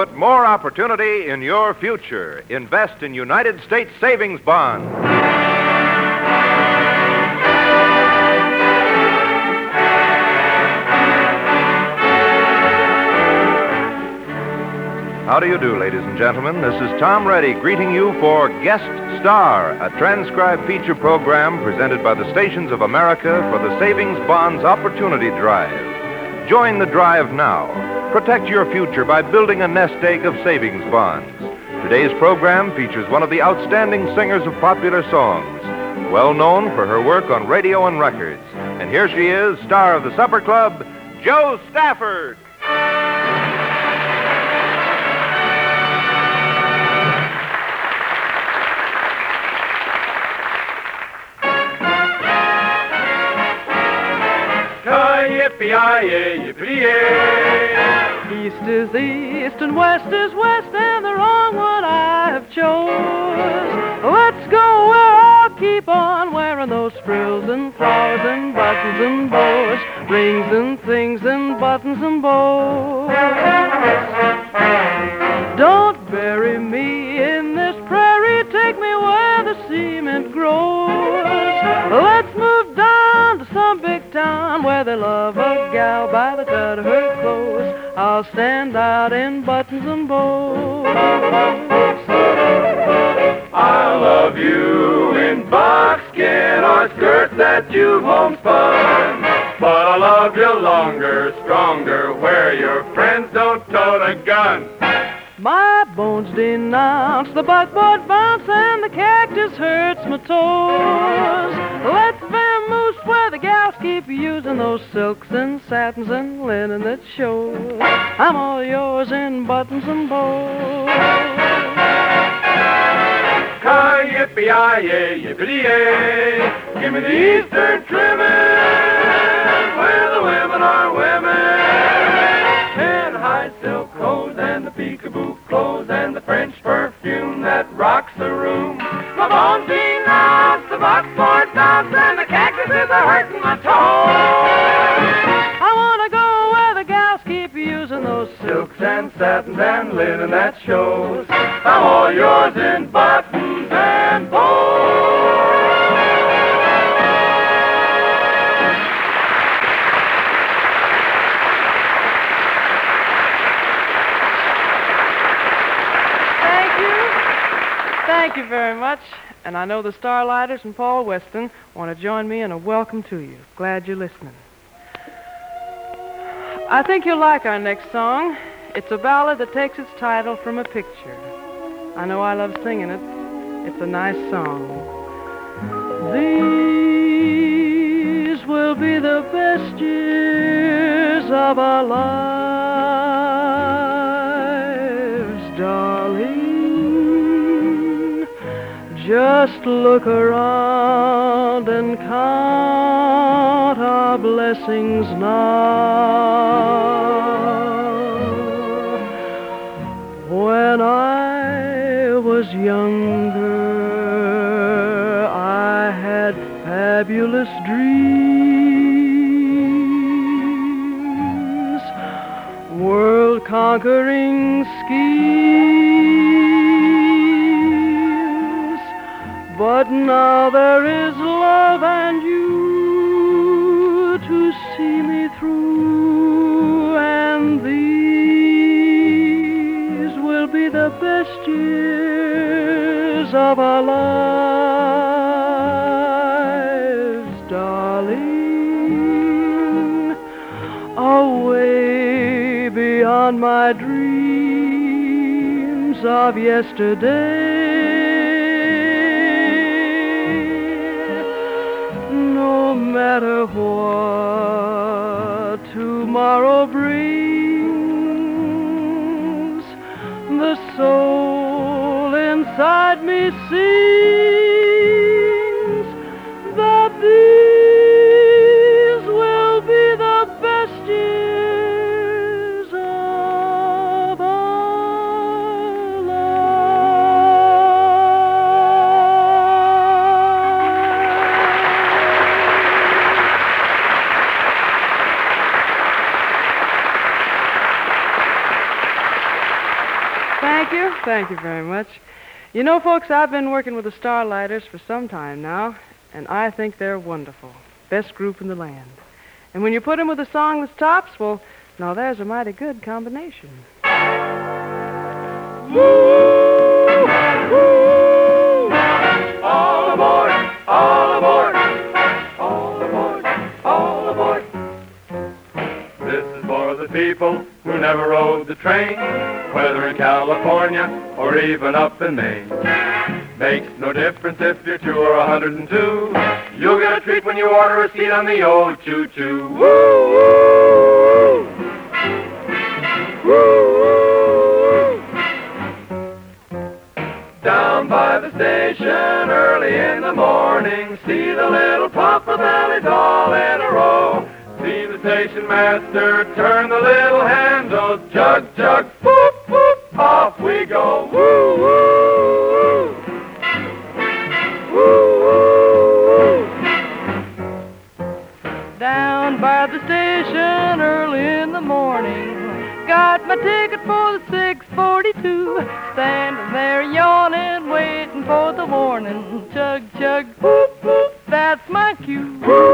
put more opportunity in your future. Invest in United States savings bonds. How do you do, ladies and gentlemen? This is Tom Reddy greeting you for Guest Star, a transcribed feature program presented by the stations of America for the Savings Bonds Opportunity Drive. Join the drive now. Protect your future by building a nest egg of savings bonds. Today's program features one of the outstanding singers of popular songs, well known for her work on radio and records. And here she is, star of the Supper Club, Jo Stafford. Yippee-yi-yay, yippee-yay. East is east and west is west, and the wrong one I have chose. Let's go where I'll keep on wearing those frills and flowers and buttons and bows, rings and things and buttons and bows. Don't bury me in this prairie, take me where the cement grows. Let's move down to some big town where they love a gal by the cut of her. I'll stand out in buttons and bows. I love you in buckskin or skirts that you've homespun. But I love you longer, stronger, where your friends don't tote a gun. My bones denounce the buckboard bounce and the cactus hurts my toes. Let's vamoose where the gals keep using those silks and satins and linen that show I'm all yours in buttons and bows. Yippee-yay. Give me the eastern trimming, where the women are women. And high silk hose and the peekaboo clothes and the French perfume that rocks the room. Denounce the bounce and cactuses are hurting my toes. I wanna go where the gals keep using those silks and satins and linen that shows. I'm all yours in buttons and bows. Thank you. Thank you very much. And I know the Starlighters and Paul Weston want to join me in a welcome to you. Glad you're listening. I think you'll like our next song. It's a ballad that takes its title from a picture. I know I love singing it. It's a nice song. These will be the best years of our lives, darling. Just look around and count our blessings now. When I was younger, I had fabulous dreams, world conquering schemes. But now there is love and you to see me through, and these will be the best years of our lives, darling. Away beyond my dreams of yesterday. Matter what tomorrow brings, the soul inside me sings Thank you very much. You know, folks, I've been working with the Starlighters for some time now, and I think they're wonderful. Best group in the land. And when you put them with a song that tops, well, now there's a mighty good combination. Woo! All aboard! All aboard! All aboard! All aboard! This is for the people who never rode the train, whether in California or even up in Maine. Makes no difference if you're two or a hundred and two. You'll get a treat when you order a seat on the old choo-choo. Woo! Woo! Woo! Down by the station early in the morning, see the little papa bellies all in a station master turn the little handle, jug, jug, boop, boop, off we go. Woo, woo, woo, woo, woo. Down by the station early in the morning. Got my ticket for the 642. Standing there yawning, waiting for the warning. Chug, chug, whoop, whoop. That's my cue. Woo,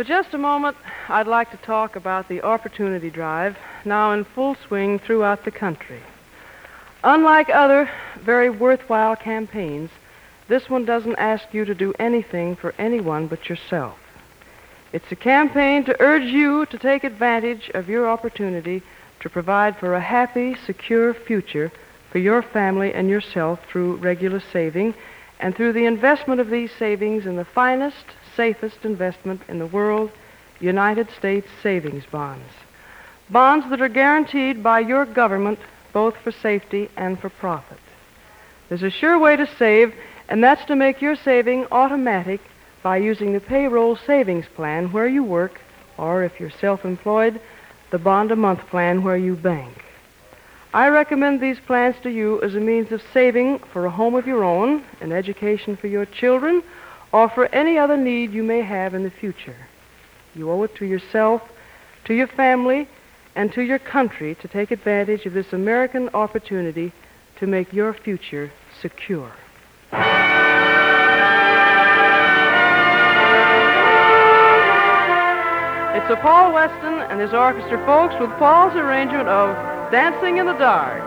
For just a moment, I'd like to talk about the Opportunity Drive, now in full swing throughout the country. Unlike other very worthwhile campaigns, this one doesn't ask you to do anything for anyone but yourself. It's a campaign to urge you to take advantage of your opportunity to provide for a happy, secure future for your family and yourself through regular saving and through the investment of these savings in the finest, safest investment in the world, United States savings bonds. Bonds that are guaranteed by your government both for safety and for profit. There's a sure way to save, and that's to make your saving automatic by using the payroll savings plan where you work, or if you're self employed, the bond a month plan where you bank. I recommend these plans to you as a means of saving for a home of your own, an education for your children, or for any other need you may have in the future. You owe it to yourself, to your family, and to your country to take advantage of this American opportunity to make your future secure. It's a Paul Weston and his orchestra folks with Paul's arrangement of Dancing in the Dark.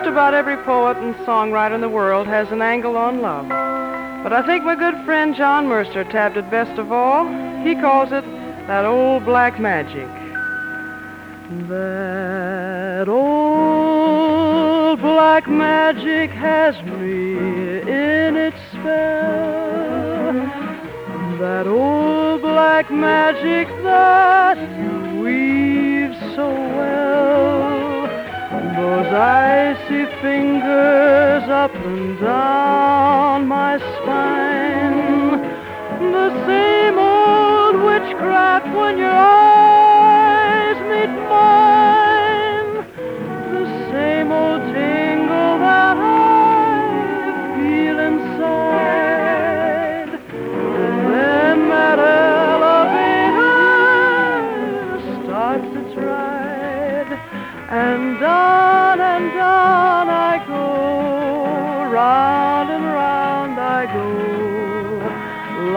Just about every poet and songwriter in the world has an angle on love. But I think my good friend John Mercer tapped it best of all. He calls it that old black magic. That old black magic has me in its spell. That old black magic that you weave so well. Those icy fingers up and down my spine. The same old witchcraft when your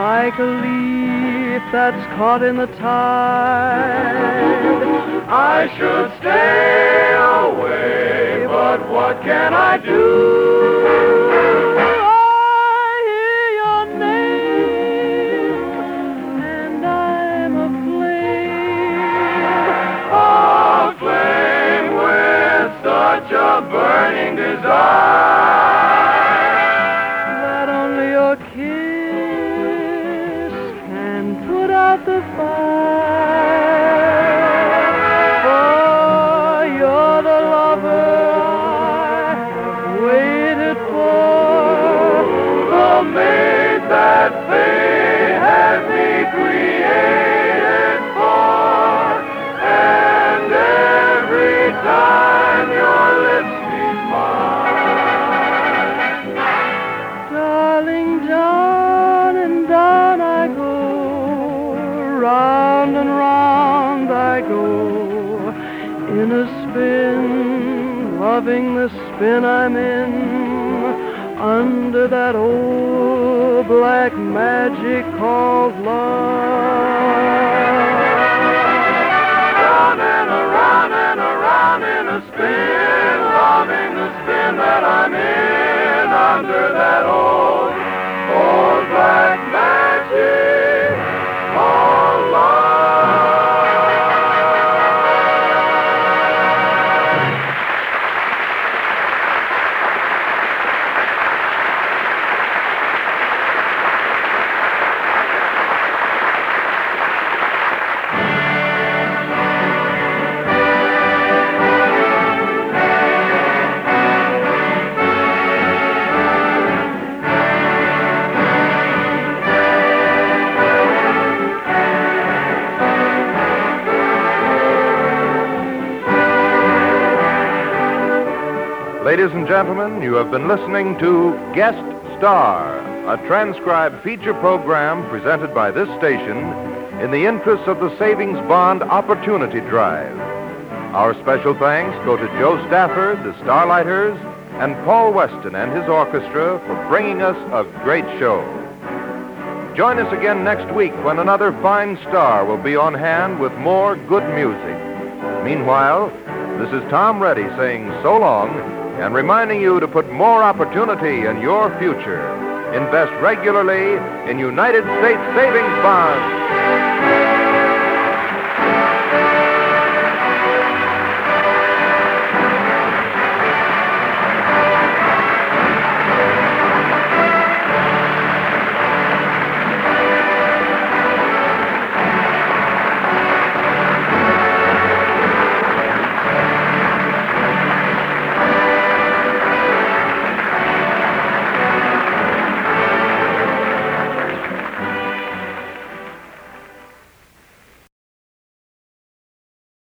like a leaf that's caught in the tide. I should stay away, but what can I do? I hear your name, and I'm aflame. Aflame with such a burning desire. that only your kiss the fire. Loving the spin I'm in, under that old black magic called love. Round and around and around in a spin, loving the spin that I'm in Ladies and gentlemen, you have been listening to Guest Star, a transcribed feature program presented by this station in the interests of the Savings Bond Opportunity Drive. Our special thanks go to Jo Stafford, the Starlighters, and Paul Weston and his orchestra for bringing us a great show. Join us again next week when another fine star will be on hand with more good music. Meanwhile, this is Tom Reddy saying so long and reminding you to put more opportunity in your future. Invest regularly in United States savings bonds.